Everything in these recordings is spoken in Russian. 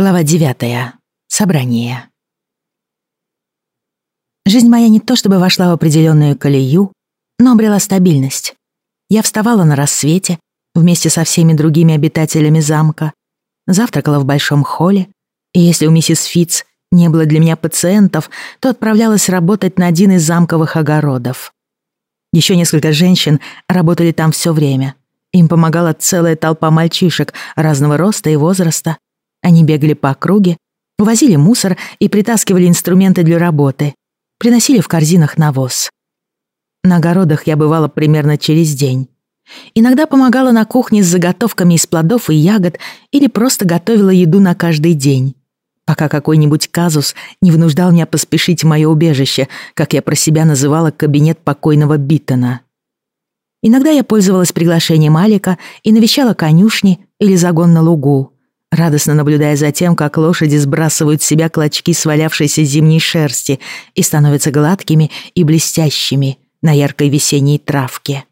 Глава 9. Собрание. Жизнь моя не то чтобы вошла в определенную колею, но обрела стабильность. Я вставала на рассвете вместе со всеми другими обитателями замка, завтракала в большом холле, и если у миссис Фитц не было для меня пациентов, то отправлялась работать на один из замковых огородов. Еще несколько женщин работали там все время. Им помогала целая толпа мальчишек разного роста и возраста, они бегали по округе, увозили мусор и притаскивали инструменты для работы, приносили в корзинах навоз. На огородах я бывала примерно через день. Иногда помогала на кухне с заготовками из плодов и ягод или просто готовила еду на каждый день, пока какой-нибудь казус не вынуждал меня поспешить в мое убежище, как я про себя называла кабинет покойного Биттона. Иногда я пользовалась приглашением Алика и навещала конюшни или загон на лугу радостно наблюдая за тем, как лошади сбрасывают с себя клочки свалявшейся зимней шерсти и становятся гладкими и блестящими на яркой весенней травке.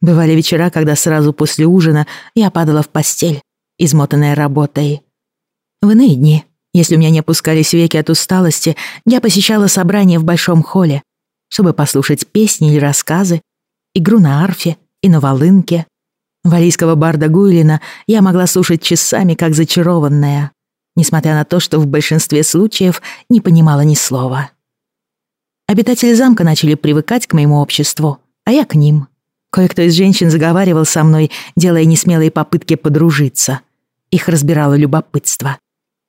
Бывали вечера, когда сразу после ужина я падала в постель, измотанная работой. В иные дни, если у меня не опускались веки от усталости, я посещала собрания в большом холле, чтобы послушать песни или рассказы, игру на арфе и на волынке, Валийского барда Гуйлина я могла слушать часами, как зачарованная, несмотря на то, что в большинстве случаев не понимала ни слова. Обитатели замка начали привыкать к моему обществу, а я к ним. Кое-кто из женщин заговаривал со мной, делая несмелые попытки подружиться. Их разбирало любопытство.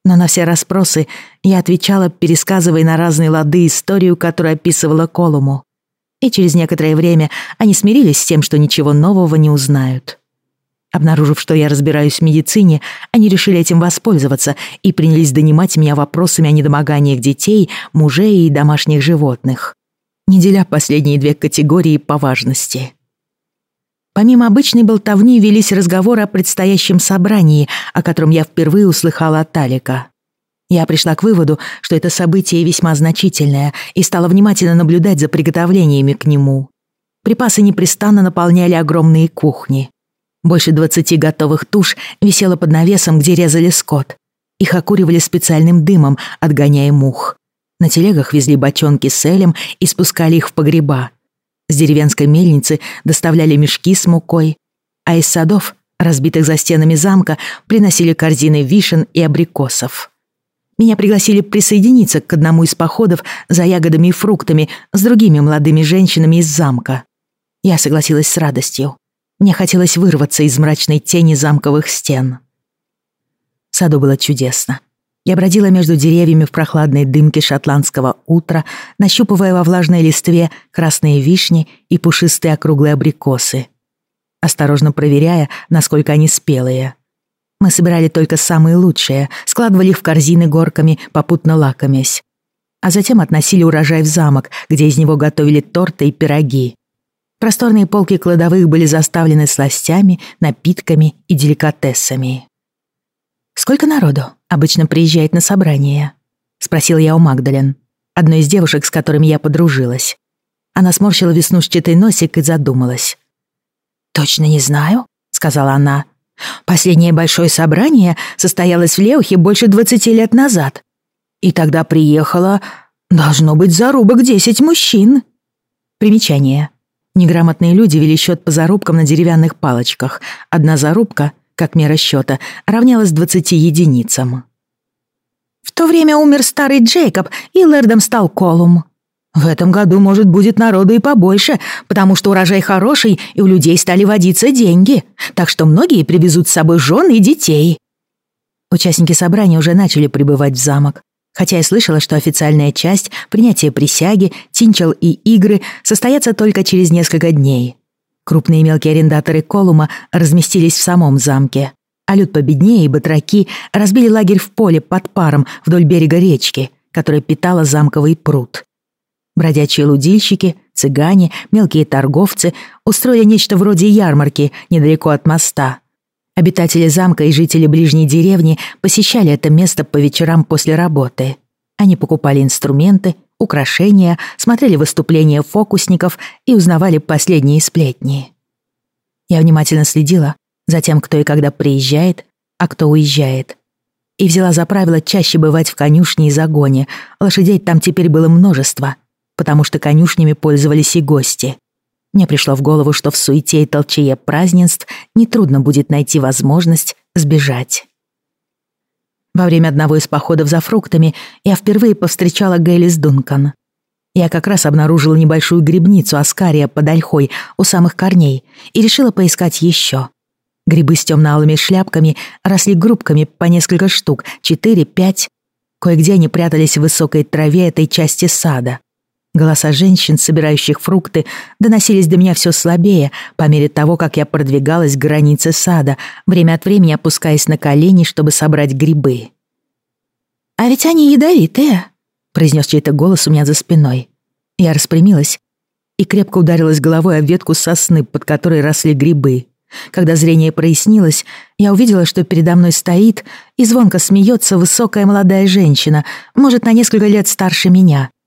Но на все расспросы я отвечала, пересказывая на разные лады историю, которую описывала Колуму. И через некоторое время они смирились с тем, что ничего нового не узнают. Обнаружив, что я разбираюсь в медицине, они решили этим воспользоваться и принялись донимать меня вопросами о недомоганиях детей, мужей и домашних животных, не деля последние две категории по важности. Помимо обычной болтовни велись разговоры о предстоящем собрании, о котором я впервые услыхала от Талика. Я пришла к выводу, что это событие весьма значительное, и стала внимательно наблюдать за приготовлениями к нему. Припасы непрестанно наполняли огромные кухни. Больше двадцати готовых туш висело под навесом, где резали скот. Их окуривали специальным дымом, отгоняя мух. На телегах везли бочонки с элем и спускали их в погреба. С деревенской мельницы доставляли мешки с мукой, а из садов, разбитых за стенами замка, приносили корзины вишен и абрикосов. Меня пригласили присоединиться к одному из походов за ягодами и фруктами с другими молодыми женщинами из замка. Я согласилась с радостью. Мне хотелось вырваться из мрачной тени замковых стен. В саду было чудесно. Я бродила между деревьями в прохладной дымке шотландского утра, нащупывая во влажной листве красные вишни и пушистые округлые абрикосы, осторожно проверяя, насколько они спелые. Мы собирали только самые лучшие, складывали их в корзины горками, попутно лакомясь. А затем относили урожай в замок, где из него готовили торты и пироги. Просторные полки кладовых были заставлены сластями, напитками и деликатесами. «Сколько народу обычно приезжает на собрание?» — спросил я у Магдален, одной из девушек, с которыми я подружилась. Она сморщила веснушчатый носик и задумалась. «Точно не знаю», — сказала она. «Последнее большое собрание состоялось в Леухе больше двадцати лет назад. И тогда приехало, должно быть, зарубок десять мужчин». Примечание. Неграмотные люди вели счет по зарубкам на деревянных палочках. Одна зарубка, как мера счета, равнялась 20 единицам. В то время умер старый Джейкоб, и лэрдом стал Колум. В этом году, может, будет народу и побольше, потому что урожай хороший, и у людей стали водиться деньги, так что многие привезут с собой жен и детей. Участники собрания уже начали прибывать в замок. Хотя я слышала, что официальная часть, принятие присяги, тинчел и игры состоятся только через несколько дней. Крупные и мелкие арендаторы Колума разместились в самом замке, а люд победнее и батраки разбили лагерь в поле под паром вдоль берега речки, которая питала замковый пруд. Бродячие лудильщики, цыгане, мелкие торговцы устроили нечто вроде ярмарки недалеко от моста — Обитатели замка и жители ближней деревни посещали это место по вечерам после работы. Они покупали инструменты, украшения, смотрели выступления фокусников и узнавали последние сплетни. Я внимательно следила за тем, кто и когда приезжает, а кто уезжает. и взяла за правило чаще бывать в конюшне и загоне. Лошадей там теперь было множество, потому что конюшнями пользовались и гости. Мне пришло в голову, что в суете и толчее празднеств нетрудно будет найти возможность сбежать. Во время одного из походов за фруктами я впервые повстречала Гейлис Дункан. Я как раз обнаружила небольшую грибницу Аскария под ольхой у самых корней и решила поискать еще. Грибы с темно-алыми шляпками росли группками по несколько штук, четыре-пять. Кое-где они прятались в высокой траве этой части сада. Голоса женщин, собирающих фрукты, доносились до меня все слабее по мере того, как я продвигалась к границе сада, время от времени опускаясь на колени, чтобы собрать грибы. «А ведь они ядовитые», — произнес чей-то голос у меня за спиной. Я распрямилась и крепко ударилась головой о ветку сосны, под которой росли грибы. Когда зрение прояснилось, я увидела, что передо мной стоит и звонко смеется высокая молодая женщина, может, на несколько лет старше меня —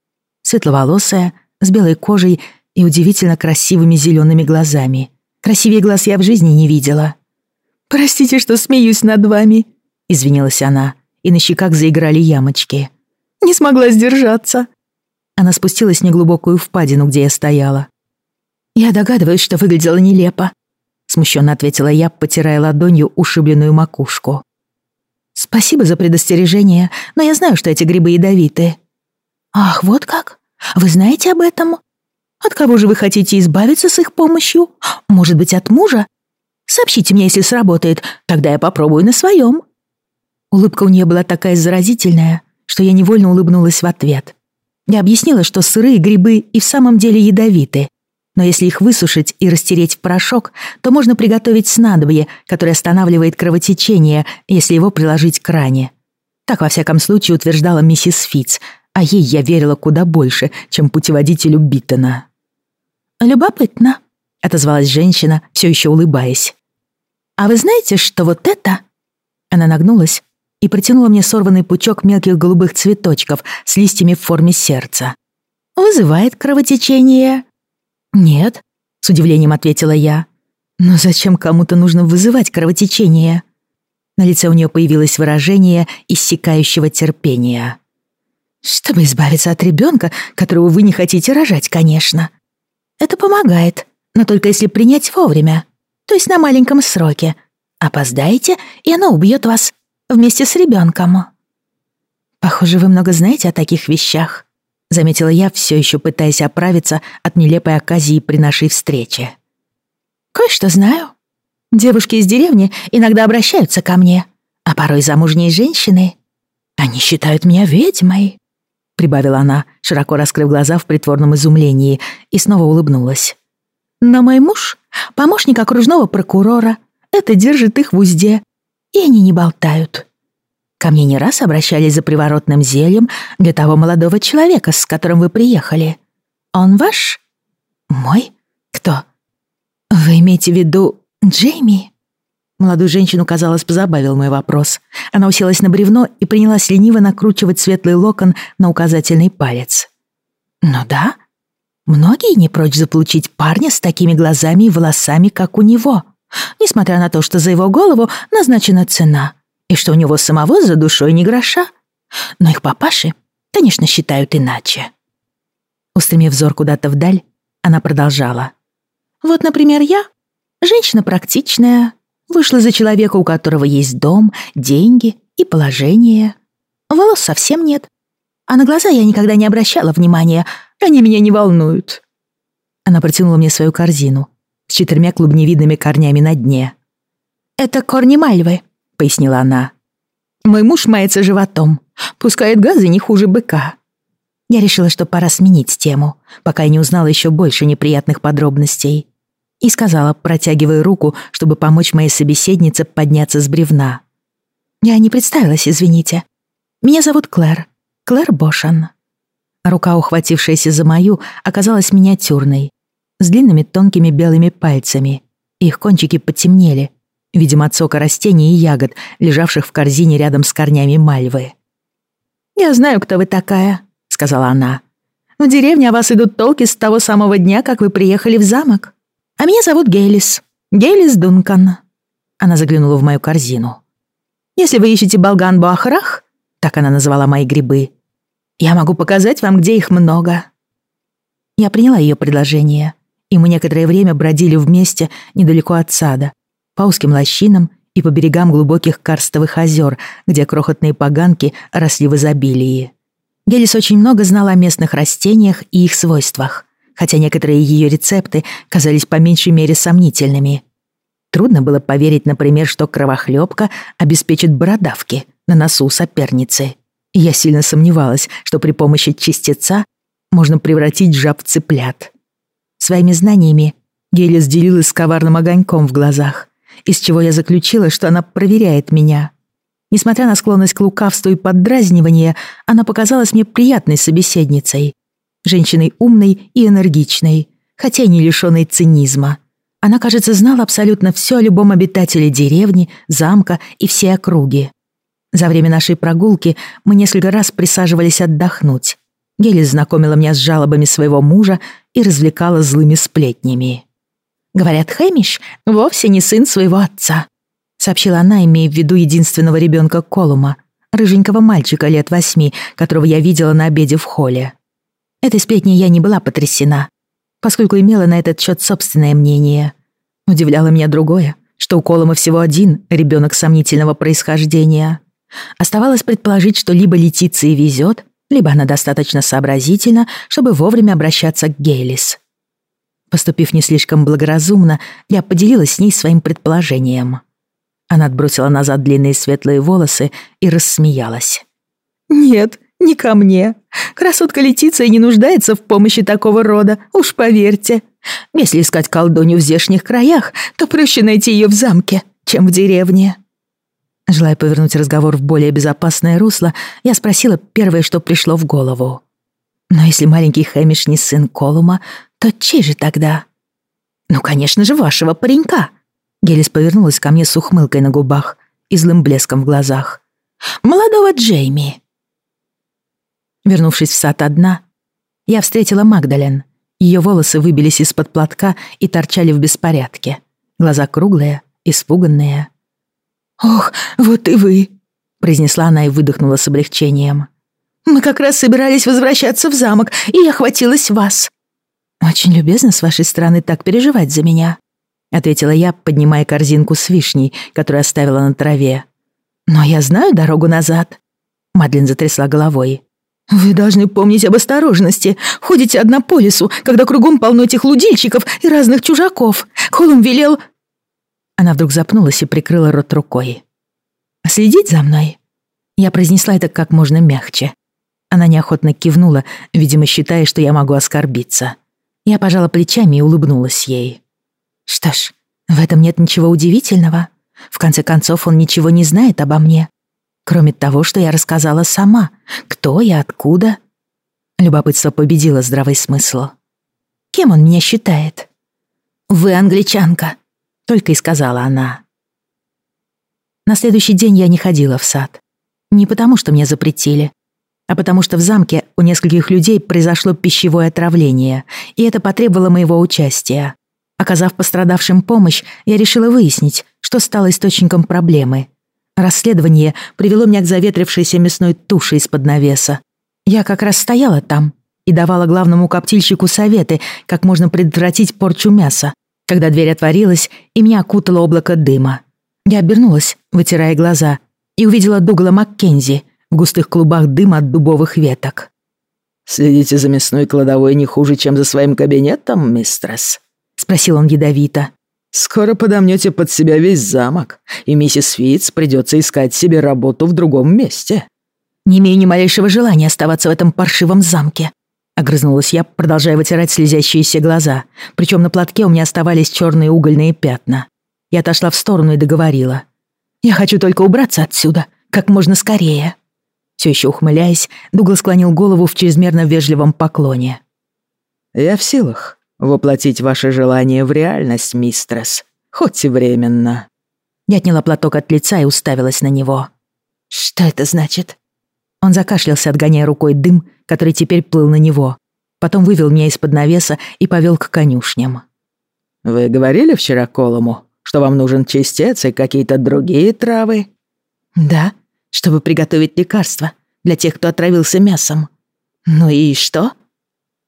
светловолосая, с белой кожей и удивительно красивыми зелеными глазами. Красивее глаз я в жизни не видела. «Простите, что смеюсь над вами», — извинилась она, и на щеках заиграли ямочки. «Не смогла сдержаться». Она спустилась в неглубокую впадину, где я стояла. «Я догадываюсь, что выглядела нелепо», — смущенно ответила я, потирая ладонью ушибленную макушку. «Спасибо за предостережение, но я знаю, что эти грибы ядовиты. «Ах, вот как? Вы знаете об этом? От кого же вы хотите избавиться с их помощью? Может быть, от мужа? Сообщите мне, если сработает, тогда я попробую на своем». Улыбка у нее была такая заразительная, что я невольно улыбнулась в ответ. Я объяснила, что сырые грибы и в самом деле ядовиты, но если их высушить и растереть в порошок, то можно приготовить снадобье, которое останавливает кровотечение, если его приложить к ране. Так, во всяком случае, утверждала миссис Фитц, а ей я верила куда больше, чем путеводителю Биттона. «Любопытно», — отозвалась женщина, все еще улыбаясь. «А вы знаете, что вот это...» Она нагнулась и протянула мне сорванный пучок мелких голубых цветочков с листьями в форме сердца. «Вызывает кровотечение?» «Нет», — с удивлением ответила я. «Но зачем кому-то нужно вызывать кровотечение?» На лице у нее появилось выражение иссякающего терпения. Чтобы избавиться от ребенка, которого вы не хотите рожать, конечно. Это помогает, но только если принять вовремя, то есть на маленьком сроке. Опоздаете, и оно убьет вас вместе с ребенком. Похоже, вы много знаете о таких вещах, заметила я, все еще пытаясь оправиться от нелепой оказии при нашей встрече. Кое-что знаю. Девушки из деревни иногда обращаются ко мне, а порой замужние женщины. Они считают меня ведьмой. — прибавила она, широко раскрыв глаза в притворном изумлении, и снова улыбнулась. «Но мой муж — помощник окружного прокурора. Это держит их в узде, и они не болтают. Ко мне не раз обращались за приворотным зельем для того молодого человека, с которым вы приехали. Он ваш? Мой? Кто? Вы имеете в виду Джейми?» Молодую женщину, казалось, позабавил мой вопрос. Она уселась на бревно и принялась лениво накручивать светлый локон на указательный палец. «Ну да, многие не прочь заполучить парня с такими глазами и волосами, как у него, несмотря на то, что за его голову назначена цена, и что у него самого за душой не гроша. Но их папаши, конечно, считают иначе». Устремив взор куда-то вдаль, она продолжала. «Вот, например, я, женщина практичная, Вышла за человека, у которого есть дом, деньги и положение. Волос совсем нет. А на глаза я никогда не обращала внимания. Они меня не волнуют. Она протянула мне свою корзину с четырьмя клубневидными корнями на дне. «Это корни мальвы», — пояснила она. «Мой муж мается животом, пускает газы не хуже быка». Я решила, что пора сменить тему, пока я не узнала еще больше неприятных подробностей и сказала, протягивая руку, чтобы помочь моей собеседнице подняться с бревна. «Я не представилась, извините. Меня зовут Клэр. Клэр Бошан». Рука, ухватившаяся за мою, оказалась миниатюрной, с длинными тонкими белыми пальцами. Их кончики потемнели, видимо, от сока растений и ягод, лежавших в корзине рядом с корнями мальвы. «Я знаю, кто вы такая», — сказала она. «В деревне о вас идут толки с того самого дня, как вы приехали в замок. А меня зовут Гейлис. Гейлис Дункан». Она заглянула в мою корзину. Если вы ищете болган-буахрах, так она назвала мои грибы, я могу показать вам, где их много». Я приняла ее предложение, и мы некоторое время бродили вместе недалеко от сада, по узким лощинам и по берегам глубоких карстовых озер, где крохотные поганки росли в изобилии. Гелис очень много знала о местных растениях и их свойствах, хотя некоторые ее рецепты казались по меньшей мере сомнительными. Трудно было поверить, например, что кровохлебка обеспечит бородавки на носу соперницы. Я сильно сомневалась, что при помощи чистеца можно превратить жаб в цыплят. Своими знаниями Гелис делилась с коварным огоньком в глазах, из чего я заключила, что она проверяет меня. Несмотря на склонность к лукавству и поддразнивание, она показалась мне приятной собеседницей. Женщиной умной и энергичной, хотя и не лишенной цинизма. Она, кажется, знала абсолютно все о любом обитателе деревни, замка и всей округи. За время нашей прогулки мы несколько раз присаживались отдохнуть. Гелис знакомила меня с жалобами своего мужа и развлекала злыми сплетнями. Говорят, Хэмиш вовсе не сын своего отца», — сообщила она, имея в виду единственного ребенка Колума, рыженького мальчика лет восьми, которого я видела на обеде в холле. Этой сплетней я не была потрясена, поскольку имела на этот счет собственное мнение. Удивляло меня другое, что у Колума всего один ребенок сомнительного происхождения. Оставалось предположить, что либо Летиции везет, либо она достаточно сообразительна, чтобы вовремя обращаться к Гейлис. Поступив не слишком благоразумно, я поделилась с ней своим предположением. Она отбросила назад длинные светлые волосы и рассмеялась. «Нет, не ко мне. Красотка Летиция не нуждается в помощи такого рода, уж поверьте. Если искать колдунью в здешних краях, то проще найти ее в замке, чем в деревне». Желая повернуть разговор в более безопасное русло, я спросила первое, что пришло в голову. «Но если маленький Хэмиш не сын Колума, то чей же тогда? Ну, конечно же, вашего паренька. Гелис повернулась ко мне с ухмылкой на губах и злым блеском в глазах. Молодого Джейми. Вернувшись в сад одна, я встретила Магдален. Ее волосы выбились из-под платка и торчали в беспорядке. Глаза круглые, испуганные. «Ох, вот и вы!» — произнесла она и выдохнула с облегчением. «Мы как раз собирались возвращаться в замок, и я хватилась вас. «Очень любезно с вашей стороны так переживать за меня», ответила я, поднимая корзинку с вишней, которую оставила на траве. «Но я знаю дорогу назад». Мадлен затрясла головой. «Вы должны помнить об осторожности. Ходите одна по лесу, когда кругом полно этих лудильщиков и разных чужаков. Холум велел...» Она вдруг запнулась и прикрыла рот рукой. «Следить за мной?» Я произнесла это как можно мягче. Она неохотно кивнула, видимо, считая, что я могу оскорбиться. Я пожала плечами и улыбнулась ей. Что ж, в этом нет ничего удивительного. В конце концов, он ничего не знает обо мне. Кроме того, что я рассказала сама. Кто я, откуда. Любопытство победило здравый смысл. Кем он меня считает? «Вы англичанка», — только и сказала она. На следующий день я не ходила в сад. Не потому, что мне запретили, а потому что в замке у нескольких людей произошло пищевое отравление, и это потребовало моего участия. Оказав пострадавшим помощь, я решила выяснить, что стало источником проблемы. Расследование привело меня к заветрившейся мясной туше из-под навеса. Я как раз стояла там и давала главному коптильщику советы, как можно предотвратить порчу мяса, когда дверь отворилась, и меня окутало облако дыма. Я обернулась, вытирая глаза, и увидела Дугла Маккензи — в густых клубах дыма от дубовых веток. «Следите за мясной кладовой не хуже, чем за своим кабинетом, мистресс?» — спросил он ядовито. «Скоро подомнете под себя весь замок, и миссис Фитц придется искать себе работу в другом месте». «Не имею ни малейшего желания оставаться в этом паршивом замке», — огрызнулась я, продолжая вытирать слезящиеся глаза. Причем на платке у меня оставались черные угольные пятна. Я отошла в сторону и договорила. «Я хочу только убраться отсюда, как можно скорее». Все еще ухмыляясь, Дуглас склонил голову в чрезмерно вежливом поклоне. «Я в силах воплотить ваше желание в реальность, мистрес, хоть и временно». Я отняла платок от лица и уставилась на него. «Что это значит?» Он закашлялся, отгоняя рукой дым, который теперь плыл на него. Потом вывел меня из-под навеса и повел к конюшням. «Вы говорили вчера Колому, что вам нужен чистец и какие-то другие травы?» Да, чтобы приготовить лекарство для тех, кто отравился мясом. Ну и что?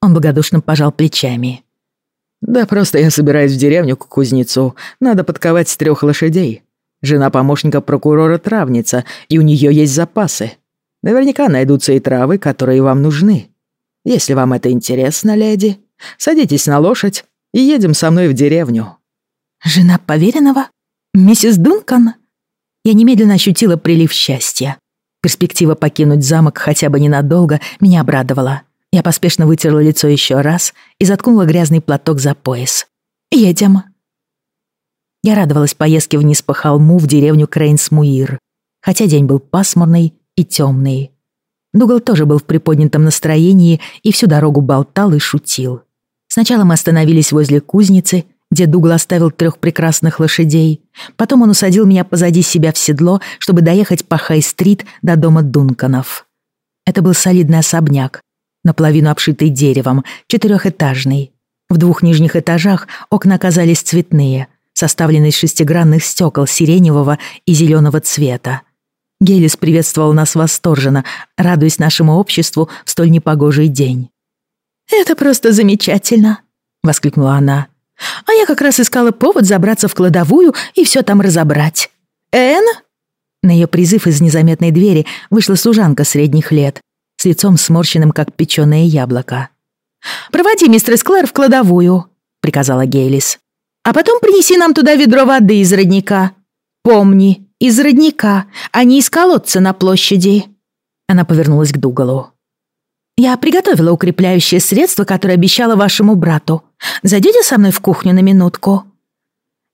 Он благодушно пожал плечами. Да просто я собираюсь в деревню к кузнецу. Надо подковать трех лошадей. Жена помощника прокурора травница, и у нее есть запасы. Наверняка найдутся и травы, которые вам нужны. Если вам это интересно, леди, садитесь на лошадь и едем со мной в деревню». «Жена поверенного? Миссис Дункан?» Я немедленно ощутила прилив счастья. Перспектива покинуть замок хотя бы ненадолго меня обрадовала. Я поспешно вытерла лицо еще раз и заткнула грязный платок за пояс. «Едем». Я радовалась поездке вниз по холму в деревню Крейнсмуир, хотя день был пасмурный и темный. Дугал тоже был в приподнятом настроении и всю дорогу болтал и шутил. Сначала мы остановились возле кузницы, где Дугал оставил трех прекрасных лошадей. Потом он усадил меня позади себя в седло, чтобы доехать по Хай-стрит до дома Дунканов. Это был солидный особняк, наполовину обшитый деревом, четырехэтажный. В двух нижних этажах окна оказались цветные, составленные из шестигранных стекол сиреневого и зеленого цвета. Гелис приветствовал нас восторженно, радуясь нашему обществу в столь непогожий день. «Это просто замечательно!» — воскликнула она. «А я как раз искала повод забраться в кладовую и все там разобрать. Эн?» На ее призыв из незаметной двери вышла служанка средних лет, лицом сморщенным, как печеное яблоко. «Проводи мистер Склэр в кладовую», — приказала Гейлис. «А потом принеси нам туда ведро воды из родника. Помни, из родника, а не из колодца на площади». Она повернулась к Дугалу. «Я приготовила укрепляющее средство, которое обещала вашему брату. Зайдете со мной в кухню на минутку?»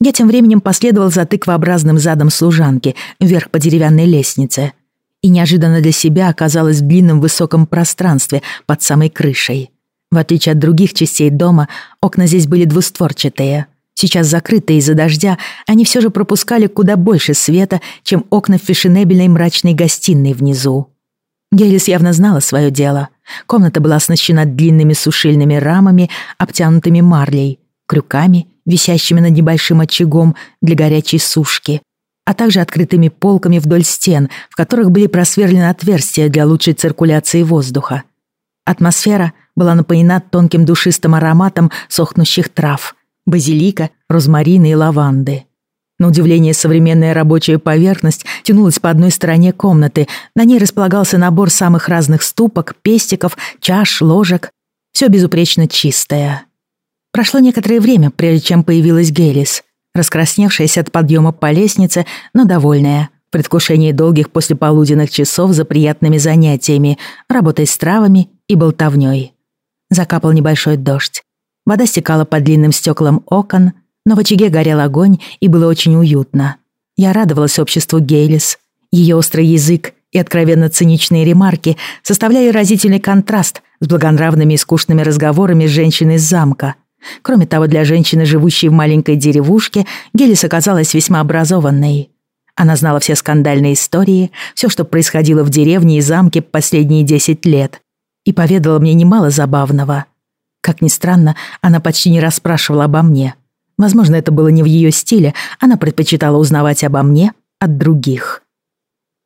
Я тем временем последовал за тыквообразным задом служанки вверх по деревянной лестнице и неожиданно для себя оказалась в длинном высоком пространстве под самой крышей. В отличие от других частей дома, окна здесь были двустворчатые. Сейчас закрытые из-за дождя, они все же пропускали куда больше света, чем окна в фешенебельной мрачной гостиной внизу. Гелис явно знала свое дело. Комната была оснащена длинными сушильными рамами, обтянутыми марлей, крюками, висящими над небольшим очагом для горячей сушки, а также открытыми полками вдоль стен, в которых были просверлены отверстия для лучшей циркуляции воздуха. Атмосфера была напоена тонким душистым ароматом сохнущих трав — базилика, розмарина и лаванды. На удивление, современная рабочая поверхность тянулась по одной стороне комнаты. На ней располагался набор самых разных ступок, пестиков, чаш, ложек. Все безупречно чистое. Прошло некоторое время, прежде чем появилась Гелис, раскрасневшаяся от подъема по лестнице, но довольная, в предвкушении долгих послеполуденных часов за приятными занятиями, работой с травами и болтовней. Закапал небольшой дождь. Вода стекала по длинным стеклам окон, но в очаге горел огонь и было очень уютно. Я радовалась обществу Гейлис. Ее острый язык и откровенно циничные ремарки составляли разительный контраст с благонравными и скучными разговорами с женщиной из замка. Кроме того, для женщины, живущей в маленькой деревушке, Гелис оказалась весьма образованной. Она знала все скандальные истории, все, что происходило в деревне и замке последние десять лет, и поведала мне немало забавного — как ни странно, она почти не расспрашивала обо мне. Возможно, это было не в ее стиле, она предпочитала узнавать обо мне от других.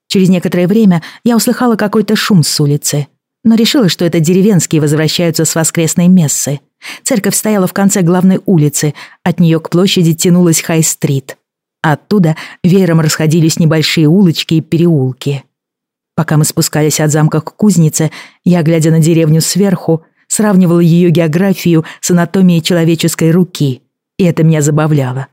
Через некоторое время я услыхала какой-то шум с улицы, но решила, что это деревенские возвращаются с воскресной мессы. Церковь стояла в конце главной улицы, от нее к площади тянулась Хай-стрит. Оттуда веером расходились небольшие улочки и переулки. Пока мы спускались от замка к кузнице, я, глядя на деревню сверху, сравнивала ее географию с анатомией человеческой руки, и это меня забавляло.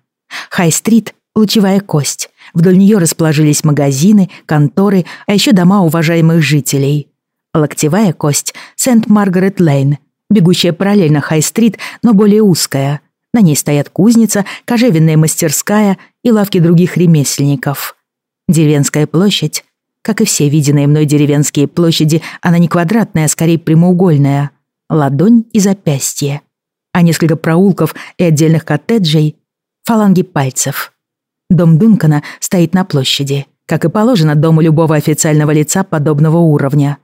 Хай-стрит — лучевая кость. Вдоль нее расположились магазины, конторы, а еще дома уважаемых жителей. Локтевая кость — Сент-Маргарет-Лейн, бегущая параллельно Хай-стрит, но более узкая. На ней стоят кузница, кожевенная мастерская и лавки других ремесленников. Деревенская площадь как и все виденные мной деревенские площади, она не квадратная, а скорее прямоугольная ладонь и запястье, а несколько проулков и отдельных коттеджей — фаланги пальцев. Дом Дункана стоит на площади, как и положено дому любого официального лица подобного уровня.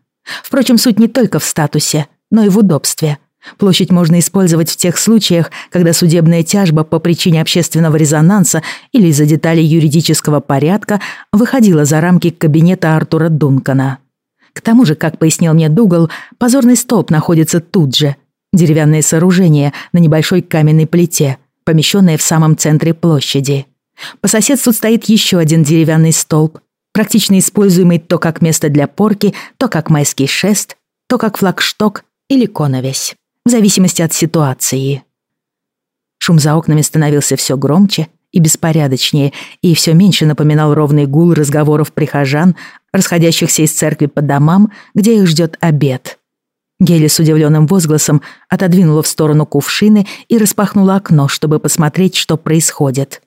Впрочем, суть не только в статусе, но и в удобстве. Площадь можно использовать в тех случаях, когда судебная тяжба по причине общественного резонанса или из-за деталей юридического порядка выходила за рамки кабинета Артура Дункана. К тому же, как пояснил мне Дугал, позорный столб находится тут же. Деревянное сооружение на небольшой каменной плите, помещенное в самом центре площади. По соседству стоит еще один деревянный столб, практично используемый то как место для порки, то как майский шест, то как флагшток или коновесь в зависимости от ситуации. Шум за окнами становился все громче и беспорядочнее, и все меньше напоминал ровный гул разговоров прихожан, расходящихся из церкви по домам, где их ждет обед. Гели с удивленным возгласом отодвинула в сторону кувшины и распахнула окно, чтобы посмотреть, что происходит.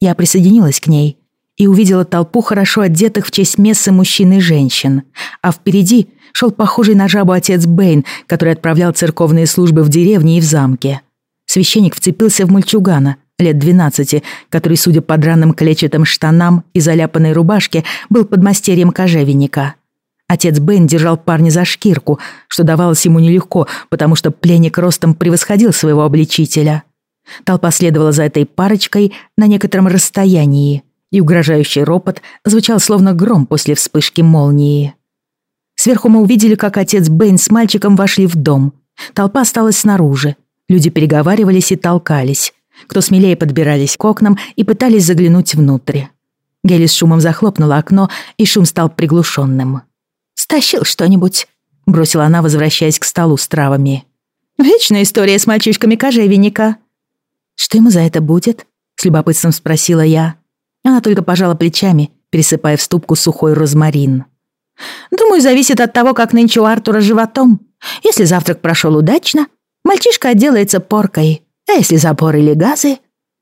Я присоединилась к ней и увидела толпу хорошо одетых в честь мессы мужчин и женщин, а впереди шел похожий на жабу отец Бэйн, который отправлял церковные службы в деревне и в замке. Священник вцепился в мальчугана, лет двенадцати, который, судя по драным клетчатым штанам и заляпанной рубашке, был подмастерьем кожевенника. Отец Бен держал парня за шкирку, что давалось ему нелегко, потому что пленник ростом превосходил своего обличителя. Толпа следовала за этой парочкой на некотором расстоянии, и угрожающий ропот звучал словно гром после вспышки молнии. Сверху мы увидели, как отец Бэйн с мальчиком вошли в дом. Толпа осталась снаружи. Люди переговаривались и толкались. Кто смелее подбирались к окнам и пытались заглянуть внутрь. Гелли с шумом захлопнула окно, и шум стал приглушенным. «Стащил что-нибудь?» — бросила она, возвращаясь к столу с травами. «Вечная история с мальчишками кожевенника». «Что ему за это будет?» — с любопытством спросила я. Она только пожала плечами, пересыпая в ступку сухой розмарин. Думаю, зависит от того, как нынче у Артура животом. Если завтрак прошел удачно, мальчишка отделается поркой. А если запор или газы...»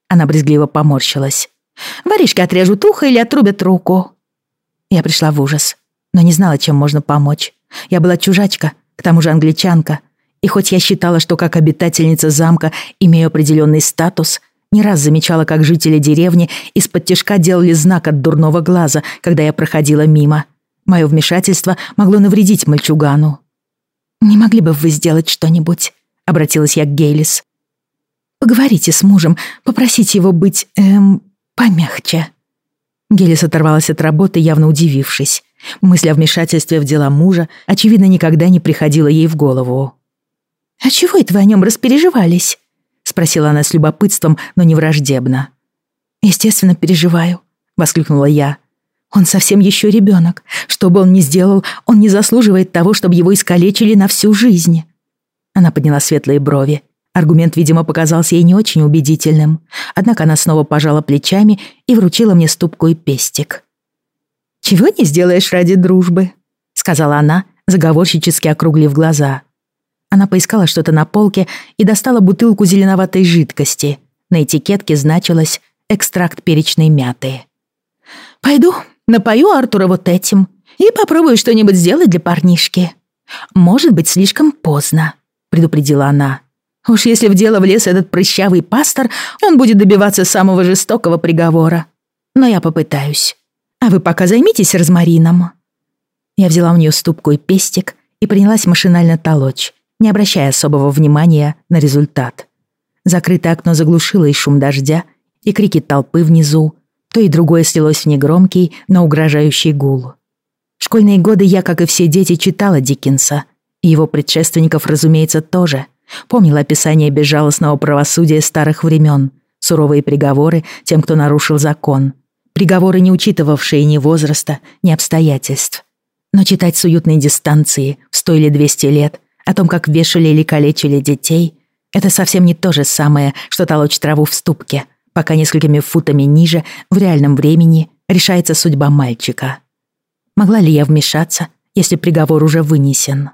Она брезгливо поморщилась. «Воришки отрежут ухо или отрубят руку». Я пришла в ужас, но не знала, чем можно помочь. Я была чужачка, к тому же англичанка. И хоть я считала, что как обитательница замка имею определенный статус, не раз замечала, как жители деревни из-под тяжка делали знак от дурного глаза, когда я проходила мимо. Мое вмешательство могло навредить мальчугану. «Не могли бы вы сделать что-нибудь?» — обратилась я к Гейлис. «Поговорите с мужем, попросите его быть, эм, помягче». Гелис оторвалась от работы, явно удивившись. Мысль о вмешательстве в дела мужа, очевидно, никогда не приходила ей в голову. «А чего это вы о нем распереживались?» — спросила она с любопытством, но не враждебно. «Естественно, переживаю», — воскликнула я. Он совсем еще ребенок. Что бы он ни сделал, он не заслуживает того, чтобы его искалечили на всю жизнь. Она подняла светлые брови. Аргумент, видимо, показался ей не очень убедительным. Однако она снова пожала плечами и вручила мне ступку и пестик. «Чего не сделаешь ради дружбы?» — сказала она, заговорщически округлив глаза. Она поискала что-то на полке и достала бутылку зеленоватой жидкости. На этикетке значилось «экстракт перечной мяты». «Пойду Напою Артура вот этим и попробую что-нибудь сделать для парнишки. Может быть, слишком поздно», — предупредила она. «Уж если в дело влез этот прыщавый пастор, он будет добиваться самого жестокого приговора. Но я попытаюсь. А вы пока займитесь розмарином». Я взяла у нее ступку и пестик и принялась машинально толочь, не обращая особого внимания на результат. Закрытое окно заглушило и шум дождя, и крики толпы внизу, то и другое слилось в негромкий, но угрожающий гул. В школьные годы я, как и все дети, читала Диккенса, и его предшественников, разумеется, тоже. Помнила описание безжалостного правосудия старых времен, суровые приговоры тем, кто нарушил закон. Приговоры, не учитывавшие ни возраста, ни обстоятельств. Но читать с уютной дистанции, в сто или двести лет, о том, как вешали или калечили детей, это совсем не то же самое, что толочь траву в ступке — пока несколькими футами ниже, в реальном времени, решается судьба мальчика. Могла ли я вмешаться, если приговор уже вынесен?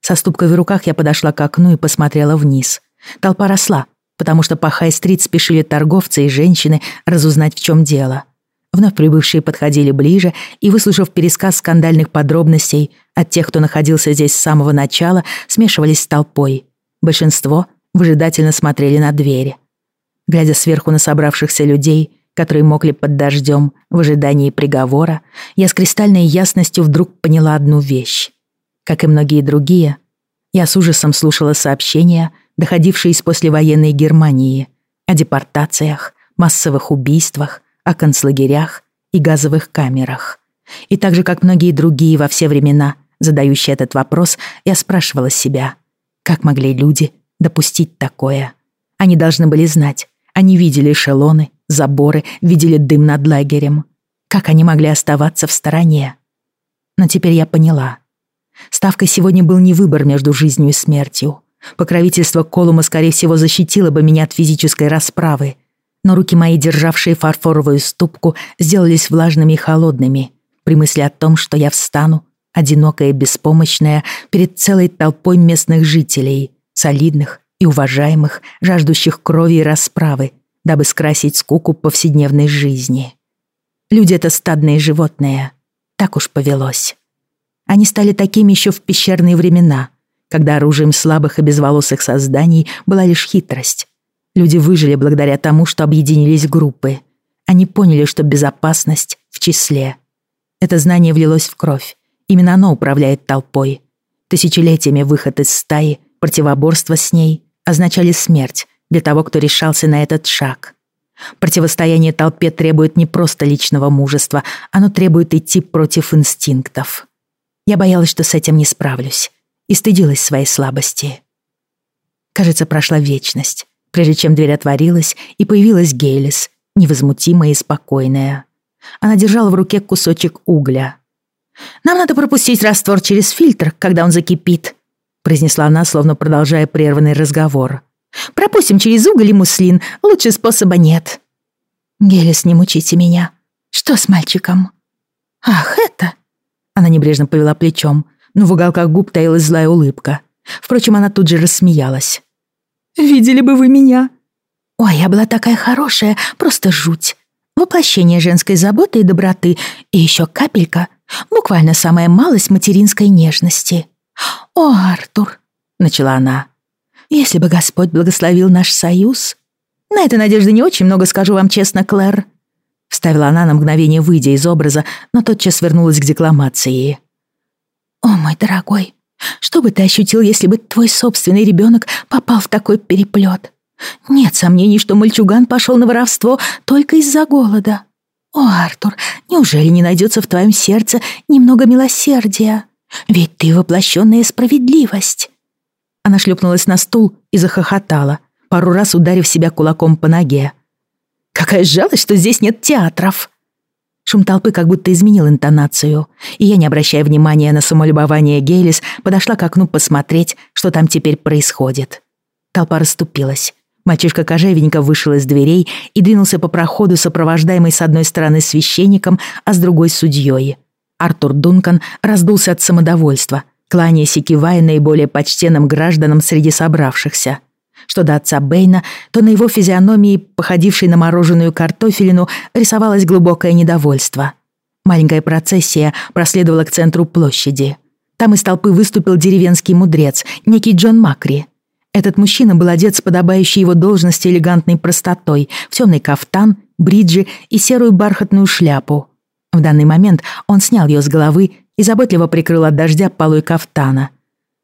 Со ступкой в руках я подошла к окну и посмотрела вниз. Толпа росла, потому что по Хай-стрит спешили торговцы и женщины разузнать, в чем дело. Вновь прибывшие подходили ближе и, выслушав пересказ скандальных подробностей от тех, кто находился здесь с самого начала, смешивались с толпой. Большинство выжидательно смотрели на двери. Глядя сверху на собравшихся людей, которые мокли под дождем в ожидании приговора, я с кристальной ясностью вдруг поняла одну вещь. Как и многие другие, Я с ужасом слушала сообщения, доходившие из послевоенной Германии, о депортациях, массовых убийствах, о концлагерях и газовых камерах. И так же, как многие другие во все времена, задающие этот вопрос, я спрашивала себя, как могли люди допустить такое? Они должны были знать. Они видели эшелоны, заборы, видели дым над лагерем. Как они могли оставаться в стороне? Но теперь я поняла. Ставкой сегодня был не выбор между жизнью и смертью. Покровительство Колума, скорее всего, защитило бы меня от физической расправы. Но руки мои, державшие фарфоровую ступку, сделались влажными и холодными при мысли о том, что я встану, одинокая и беспомощная, перед целой толпой местных жителей, солидных и уважаемых, жаждущих крови и расправы, дабы скрасить скуку повседневной жизни. Люди — это стадные животные. Так уж повелось. Они стали такими еще в пещерные времена, когда оружием слабых и безволосых созданий была лишь хитрость. Люди выжили благодаря тому, что объединились группы. Они поняли, что безопасность в числе. Это знание влилось в кровь. Именно оно управляет толпой. Тысячелетиями выход из стаи, противоборство с ней означали смерть для того, кто решался на этот шаг. Противостояние толпе требует не просто личного мужества, оно требует идти против инстинктов. Я боялась, что с этим не справлюсь, и стыдилась своей слабости. Кажется, прошла вечность, прежде чем дверь отворилась, и появилась Гейлис, невозмутимая и спокойная. Она держала в руке кусочек угля. «Нам надо пропустить раствор через фильтр, когда он закипит», произнесла она, словно продолжая прерванный разговор. «Пропустим через уголь и муслин, лучше способа нет». «Гелис, не мучите меня. Что с мальчиком?» «Ах, это...» Она небрежно повела плечом, но в уголках губ таилась злая улыбка. Впрочем, она тут же рассмеялась. «Видели бы вы меня!» «Ой, я была такая хорошая, просто жуть. Воплощение женской заботы и доброты, и еще капелька, буквально самая малость материнской нежности». «О, Артур!» — начала она. «Если бы Господь благословил наш союз...» «На этой надежды не очень много, скажу вам честно, Клэр», — вставила она на мгновение, выйдя из образа, но тотчас вернулась к декламации. «О, мой дорогой, что бы ты ощутил, если бы твой собственный ребенок попал в такой переплет? Нет сомнений, что мальчуган пошел на воровство только из-за голода. О, Артур, неужели не найдется в твоем сердце немного милосердия? Ведь ты воплощенная справедливость. Она шлепнулась на стул и захохотала, пару раз ударив себя кулаком по ноге. «Какая жалость, что здесь нет театров!» Шум толпы как будто изменил интонацию, и я, не обращая внимания на самолюбование Гейлис, подошла к окну посмотреть, что там теперь происходит. Толпа расступилась. Мальчишка кожевенько вышел из дверей и двинулся по проходу, сопровождаемый с одной стороны священником, а с другой — судьей. Артур Дункан раздулся от самодовольства, кланяясь и кивая наиболее почтенным гражданам среди собравшихся. Что до отца Бэйна, то на его физиономии, походившей на мороженую картофелину, рисовалось глубокое недовольство. Маленькая процессия проследовала к центру площади. Там из толпы выступил деревенский мудрец, некий Джон Макри. Этот мужчина был одет с подобающей его должности элегантной простотой, в темный кафтан, бриджи и серую бархатную шляпу. В данный момент он снял ее с головы и заботливо прикрыл от дождя полой кафтана.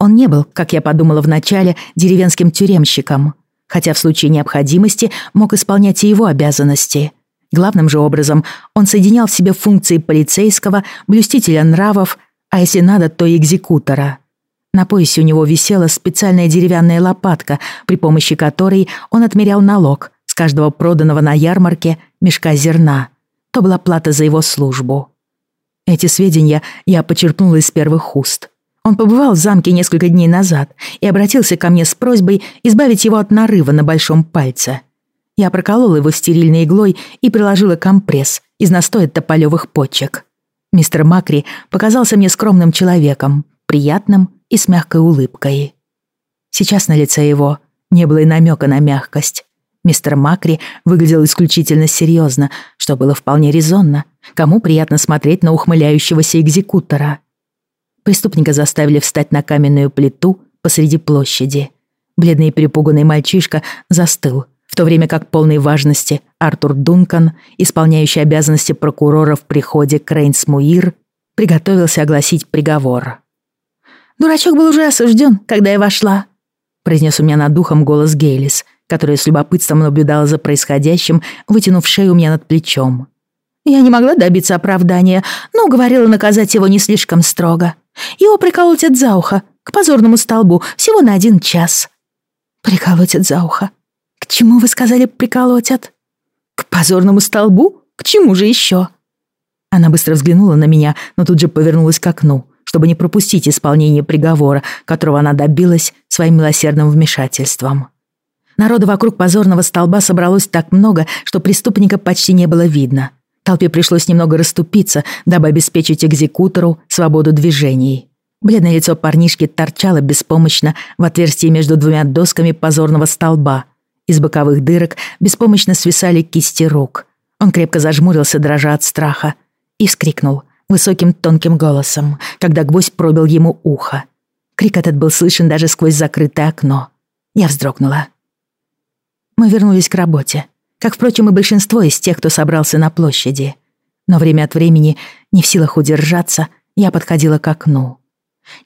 Он не был, как я подумала вначале, деревенским тюремщиком, хотя в случае необходимости мог исполнять и его обязанности. Главным же образом он соединял в себе функции полицейского, блюстителя нравов, а если надо, то и экзекутора. На поясе у него висела специальная деревянная лопатка, при помощи которой он отмерял налог с каждого проданного на ярмарке мешка зерна. То была плата за его службу. Эти сведения я почерпнула из первых уст. Он побывал в замке несколько дней назад и обратился ко мне с просьбой избавить его от нарыва на большом пальце. Я проколола его стерильной иглой и приложила компресс из настоя тополевых почек. Мистер Макри показался мне скромным человеком, приятным и с мягкой улыбкой. Сейчас на лице его не было и намека на мягкость. Мистер Макри выглядел исключительно серьезно, что было вполне резонно. Кому приятно смотреть на ухмыляющегося экзекутора? Преступника заставили встать на каменную плиту посреди площади. Бледный и перепуганный мальчишка застыл, в то время как полной важности Артур Дункан, исполняющий обязанности прокурора в приходе Крейнс-Муир, приготовился огласить приговор. Дурачок был уже осужден, когда я вошла», — произнес у меня над духом голос Гейлис, которая с любопытством наблюдала за происходящим, вытянув шею у меня над плечом. Я не могла добиться оправдания, но уговорила наказать его не слишком строго. Его приколотят за ухо, к позорному столбу, всего на один час. Приколотят за ухо. К чему вы сказали приколотят? К позорному столбу? К чему же еще? Она быстро взглянула на меня, но тут же повернулась к окну чтобы не пропустить исполнение приговора, которого она добилась своим милосердным вмешательством. Народа вокруг позорного столба собралось так много, что преступника почти не было видно. Толпе пришлось немного расступиться, дабы обеспечить экзекутору свободу движений. Бледное лицо парнишки торчало беспомощно в отверстии между двумя досками позорного столба. Из боковых дырок беспомощно свисали кисти рук. Он крепко зажмурился, дрожа от страха, и вскрикнул высоким тонким голосом, когда гвоздь пробил ему ухо. Крик этот был слышен даже сквозь закрытое окно. Я вздрогнула. Мы вернулись к работе, как, впрочем, и большинство из тех, кто собрался на площади. Но время от времени, не в силах удержаться, я подходила к окну.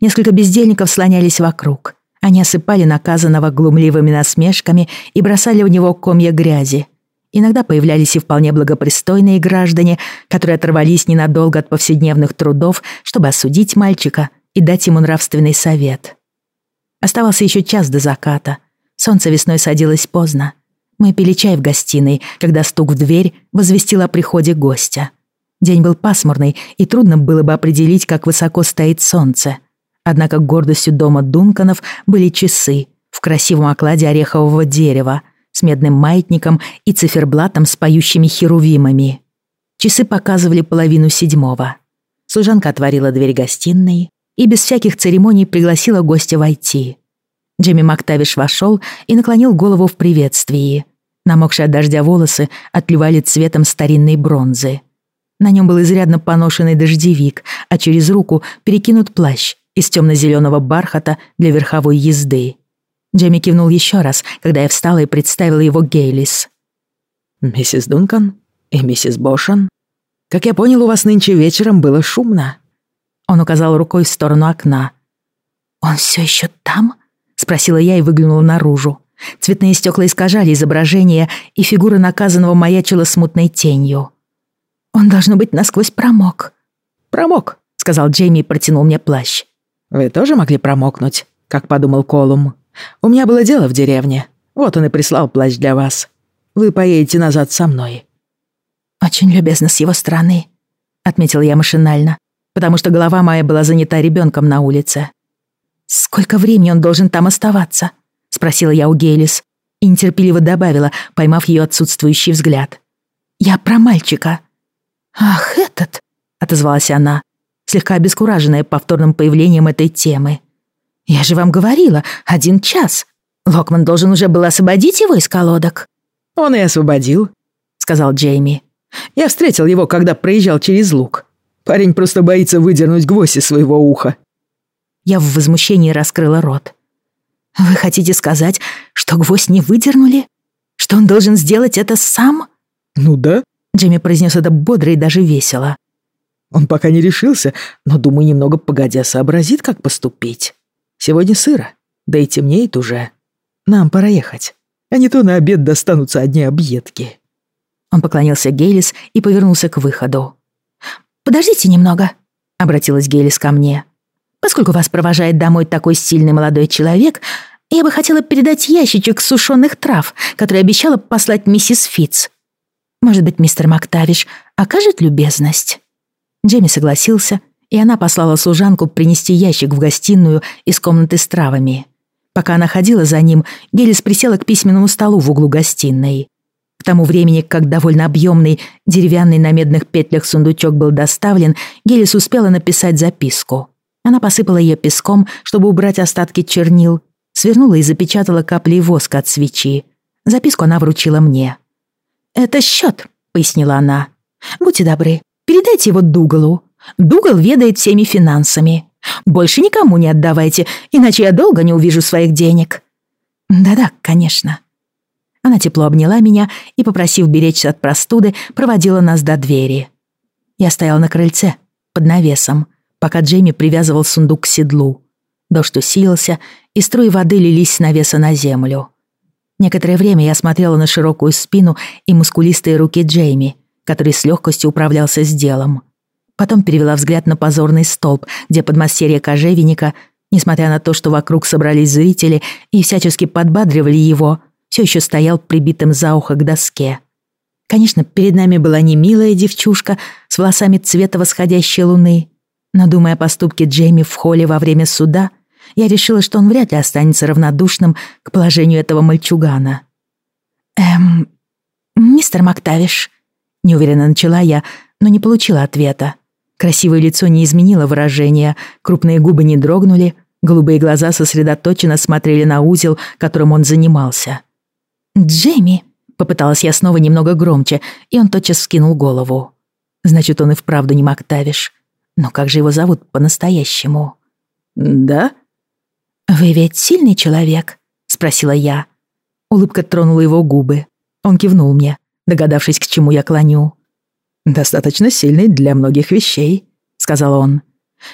Несколько бездельников слонялись вокруг. Они осыпали наказанного глумливыми насмешками и бросали в него комья грязи, Иногда появлялись и вполне благопристойные граждане, которые оторвались ненадолго от повседневных трудов, чтобы осудить мальчика и дать ему нравственный совет. Оставался еще час до заката. Солнце весной садилось поздно. Мы пили чай в гостиной, когда стук в дверь возвестил о приходе гостя. День был пасмурный, и трудно было бы определить, как высоко стоит солнце. Однако гордостью дома Дунканов были часы в красивом окладе орехового дерева — с медным маятником и циферблатом с поющими херувимами. Часы показывали половину седьмого. Служанка отворила дверь гостиной и без всяких церемоний пригласила гостя войти. Джимми Мактавиш вошел и наклонил голову в приветствии. Намокшие от дождя волосы отливали цветом старинной бронзы. На нем был изрядно поношенный дождевик, а через руку перекинут плащ из темно-зеленого бархата для верховой езды. Джейми кивнул еще раз, когда я встала и представила его Гейлис. «Миссис Дункан и миссис Бошан, как я понял, у вас нынче вечером было шумно». Он указал рукой в сторону окна. «Он все еще там?» — спросила я и выглянула наружу. Цветные стекла искажали изображение, и фигура наказанного маячила смутной тенью. «Он, должно быть, насквозь промок». «Промок», — сказал Джейми и протянул мне плащ. «Вы тоже могли промокнуть?» — как подумал Колум. У меня было дело в деревне. Вот он и прислал плащ для вас. Вы поедете назад со мной». «Очень любезно с его стороны», — отметил я машинально, потому что голова моя была занята ребенком на улице. «Сколько времени он должен там оставаться?» — спросила я у Гейлис и нетерпеливо добавила, поймав ее отсутствующий взгляд. «Я про мальчика». «Ах, этот!» — отозвалась она, слегка обескураженная повторным появлением этой темы. «Я же вам говорила, один час. Локман должен уже был освободить его из колодок». «Он и освободил», — сказал Джейми. «Я встретил его, когда проезжал через луг. Парень просто боится выдернуть гвоздь из своего уха». Я в возмущении раскрыла рот. «Вы хотите сказать, что гвоздь не выдернули? Что он должен сделать это сам?» «Ну да», — Джейми произнес это бодро и даже весело. «Он пока не решился, но, думаю, немного погодя сообразит, как поступить». Сегодня сыро, да и темнеет уже. Нам пора ехать, а не то на обед достанутся одни объедки». Он поклонился Гейлис и повернулся к выходу. «Подождите немного», — обратилась Гейлис ко мне. «Поскольку вас провожает домой такой сильный молодой человек, я бы хотела передать ящичек сушеных трав, который обещала послать миссис Фитц. Может быть, мистер Мактавиш окажет любезность?» Джейми согласился и она послала служанку принести ящик в гостиную из комнаты с травами. Пока она ходила за ним, Гелис присела к письменному столу в углу гостиной. К тому времени, как довольно объемный, деревянный на медных петлях сундучок был доставлен, Гелис успела написать записку. Она посыпала ее песком, чтобы убрать остатки чернил, свернула и запечатала капли воска от свечи. Записку она вручила мне. «Это счет», — пояснила она. «Будьте добры, передайте его Дугалу. Дугал ведает всеми финансами. Больше никому не отдавайте, иначе я долго не увижу своих денег». «Да-да, конечно». Она тепло обняла меня и, попросив беречься от простуды, проводила нас до двери. Я стоял на крыльце, под навесом, пока Джейми привязывал сундук к седлу. Дождь усилился, и струи воды лились с навеса на землю. Некоторое время я смотрела на широкую спину и мускулистые руки Джейми, который с легкостью управлялся с делом. Потом перевела взгляд на позорный столб, где подмастерье кожевенника, несмотря на то, что вокруг собрались зрители и всячески подбадривали его, все еще стоял прибитым за ухо к доске. Конечно, перед нами была не милая девчушка с волосами цвета восходящей луны, но, думая о поступке Джейми в холле во время суда, я решила, что он вряд ли останется равнодушным к положению этого мальчугана. «Эм, мистер Мактавиш», — неуверенно начала я, но не получила ответа. Красивое лицо не изменило выражения, крупные губы не дрогнули, голубые глаза сосредоточенно смотрели на узел, которым он занимался. «Джейми!» — попыталась я снова немного громче, и он тотчас скинул голову. «Значит, он и вправду не Мактавиш. Но как же его зовут по-настоящему?» «Да?» «Вы ведь сильный человек?» — спросила я. Улыбка тронула его губы. Он кивнул мне, догадавшись, к чему я клоню. «Достаточно сильный для многих вещей», — сказал он.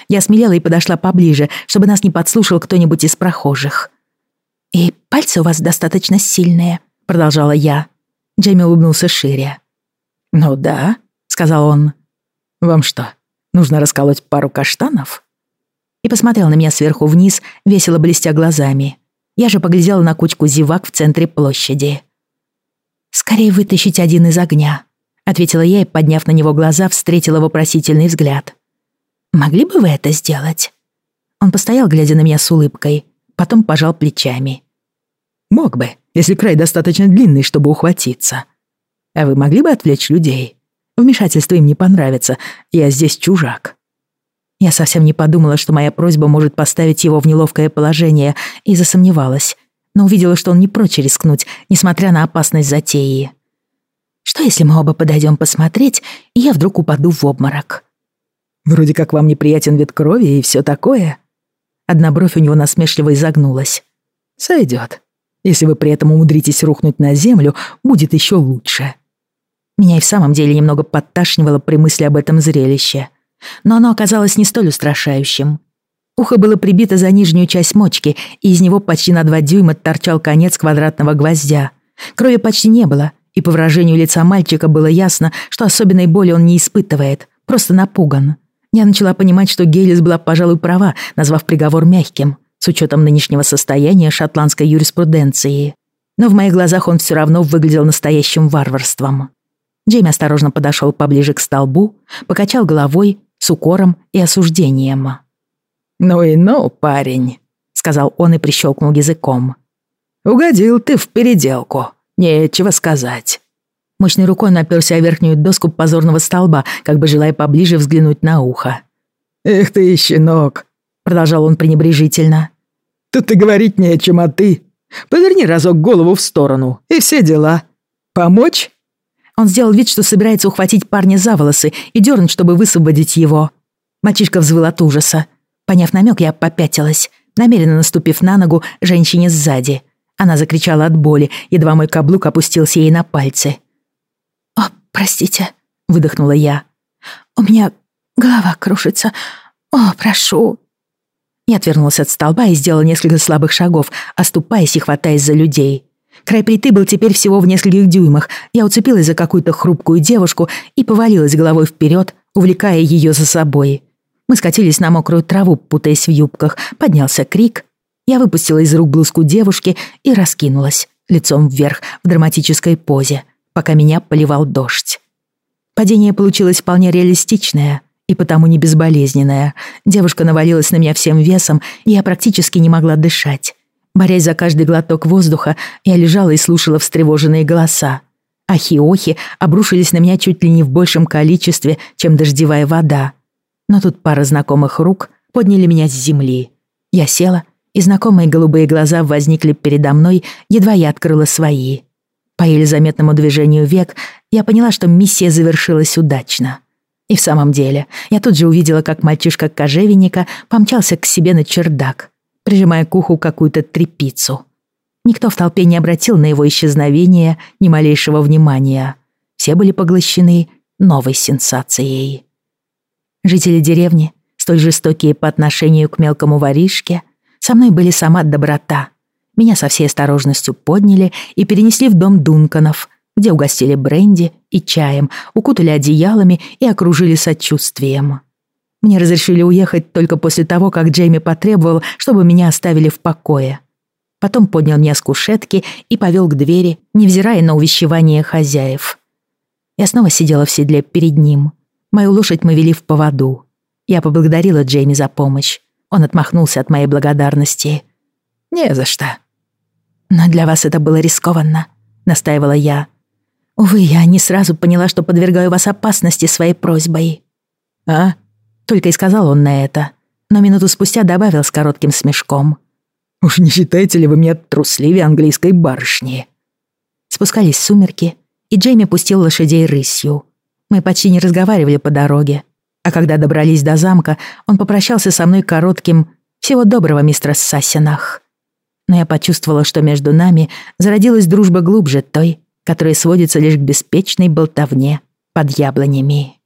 Я смелела и подошла поближе, чтобы нас не подслушал кто-нибудь из прохожих. «И пальцы у вас достаточно сильные», — продолжала я. Джейми улыбнулся шире. «Ну да», — сказал он. «Вам что, нужно расколоть пару каштанов?» И посмотрел на меня сверху вниз, весело блестя глазами. Я же поглядела на кучку зевак в центре площади. «Скорее вытащить один из огня», ответила я и, подняв на него глаза, встретила вопросительный взгляд. «Могли бы вы это сделать?» Он постоял, глядя на меня с улыбкой, потом пожал плечами. «Мог бы, если край достаточно длинный, чтобы ухватиться. А вы могли бы отвлечь людей? Вмешательство им не понравится, я здесь чужак». Я совсем не подумала, что моя просьба может поставить его в неловкое положение, и засомневалась, но увидела, что он не прочь рискнуть, несмотря на опасность затеи. Что, если мы оба подойдем посмотреть, и я вдруг упаду в обморок? Вроде как вам неприятен вид крови и все такое. Одна бровь у него насмешливо изогнулась. Сойдет. Если вы при этом умудритесь рухнуть на землю, будет еще лучше. Меня и в самом деле немного подташнивало при мысли об этом зрелище. Но оно оказалось не столь устрашающим. Ухо было прибито за нижнюю часть мочки, и из него почти на два дюйма торчал конец квадратного гвоздя. Крови почти не было, и по выражению лица мальчика было ясно, что особенной боли он не испытывает, просто напуган. Я начала понимать, что Гейлис была, пожалуй, права, назвав приговор мягким, с учетом нынешнего состояния шотландской юриспруденции. Но в моих глазах он все равно выглядел настоящим варварством. Джейми осторожно подошел поближе к столбу, покачал головой с укором и осуждением. «Ну и ну, парень», — сказал он и прищелкнул языком. «Угодил ты в переделку. Нечего сказать». Мощной рукой наперся о верхнюю доску позорного столба, как бы желая поближе взглянуть на ухо. «Эх ты, щенок!» — продолжал он пренебрежительно. «Тут и говорить не о чем, а ты. Поверни разок голову в сторону, и все дела. Помочь?» Он сделал вид, что собирается ухватить парня за волосы и дернуть, чтобы высвободить его. Мальчишка взвыл от ужаса. Поняв намек, я попятилась, намеренно наступив на ногу женщине сзади. Она закричала от боли, едва мой каблук опустился ей на пальцы. «О, простите», — выдохнула я. «У меня голова крушится. О, прошу». Я отвернулась от столба и сделала несколько слабых шагов, оступаясь и хватаясь за людей. Край плиты был теперь всего в нескольких дюймах. Я уцепилась за какую-то хрупкую девушку и повалилась головой вперед, увлекая ее за собой. Мы скатились на мокрую траву, путаясь в юбках. Поднялся крик, я выпустила из рук блузку девушки и раскинулась, лицом вверх, в драматической позе, пока меня поливал дождь. Падение получилось вполне реалистичное и потому не безболезненное. Девушка навалилась на меня всем весом, и я практически не могла дышать. Борясь за каждый глоток воздуха, я лежала и слушала встревоженные голоса. Ахи-охи обрушились на меня чуть ли не в большем количестве, чем дождевая вода. Но тут пара знакомых рук подняли меня с земли. Я села и знакомые голубые глаза возникли передо мной, едва я открыла свои. По еле заметному движению век я поняла, что миссия завершилась удачно. И в самом деле, я тут же увидела, как мальчишка кожевенника помчался к себе на чердак, прижимая к уху какую-то трепицу. Никто в толпе не обратил на его исчезновение ни малейшего внимания. Все были поглощены новой сенсацией. Жители деревни, столь жестокие по отношению к мелкому воришке, Со мной были сама доброта. Меня со всей осторожностью подняли и перенесли в дом Дунканов, где угостили бренди и чаем, укутали одеялами и окружили сочувствием. Мне разрешили уехать только после того, как Джейми потребовал, чтобы меня оставили в покое. Потом поднял меня с кушетки и повел к двери, невзирая на увещевание хозяев. Я снова сидела в седле перед ним. Мою лошадь мы вели в поводу. Я поблагодарила Джейми за помощь. Он отмахнулся от моей благодарности. «Не за что». «Но для вас это было рискованно», — настаивала я. «Увы, я не сразу поняла, что подвергаю вас опасности своей просьбой». «А?» — только и сказал он на это, но минуту спустя добавил с коротким смешком. «Уж не считаете ли вы меня трусливее английской барышни?» Спускались сумерки, и Джейми пустил лошадей рысью. Мы почти не разговаривали по дороге, а когда добрались до замка, он попрощался со мной коротким «Всего доброго, мистер Сассинах» но я почувствовала, что между нами зародилась дружба глубже той, которая сводится лишь к беспечной болтовне под яблонями.